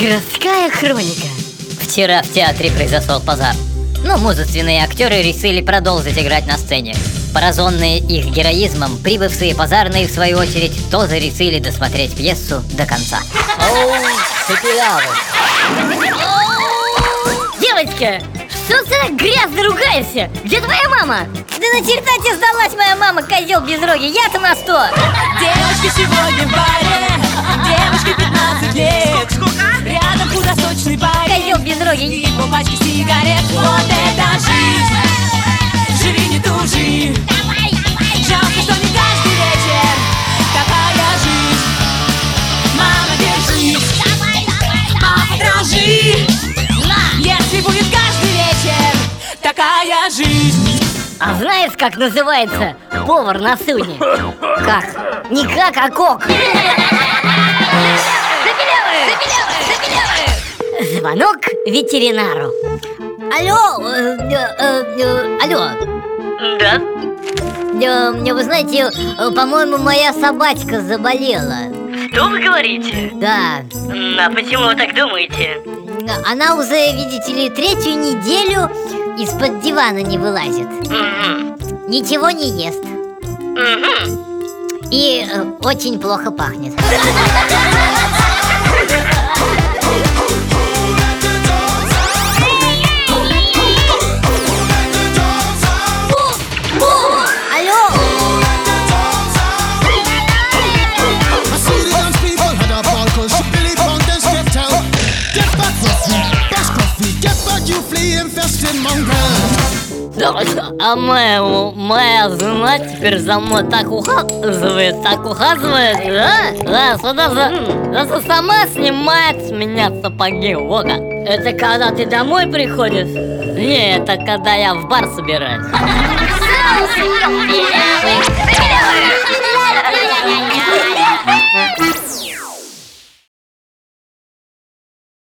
Городская хроника. Вчера в театре произошел пожар. Но мужественные актеры решили продолжить играть на сцене. Пораженные их героизмом, прибывшие пожарные, в свою очередь, тоже решили досмотреть пьесу до конца. Оу, Девочка, что ты так грязно ругаешься? Где твоя мама? Да на чердаке сдалась моя мама, козел без роги. Я-то на что? Девочки сегодня Худосочный парень. Козел без роги. И пачке сигарет. Вот это жизнь. Живи, не тужи. Жалко, что не каждый вечер Такая жизнь. Мама, держись Папа, дрожи. Если будет каждый вечер Такая жизнь. А знаешь, как называется повар на судне? Как? Не как, а кок. Звонок ветеринару. Алло, э, э, э, алло. Да? Э, Вы знаете, э, по-моему, моя собачка заболела. Что вы говорите? Да. А почему вы так думаете? Она уже, видите ли, третью неделю из-под дивана не вылазит. Ничего не ест. И э, очень плохо пахнет. а моя, моя жена теперь за мной так ухаживает, так ухаживает, да? Да, что даже, даже сама снимает с меня сапоги, вот как. Это когда ты домой приходишь? Не, это когда я в бар собираюсь.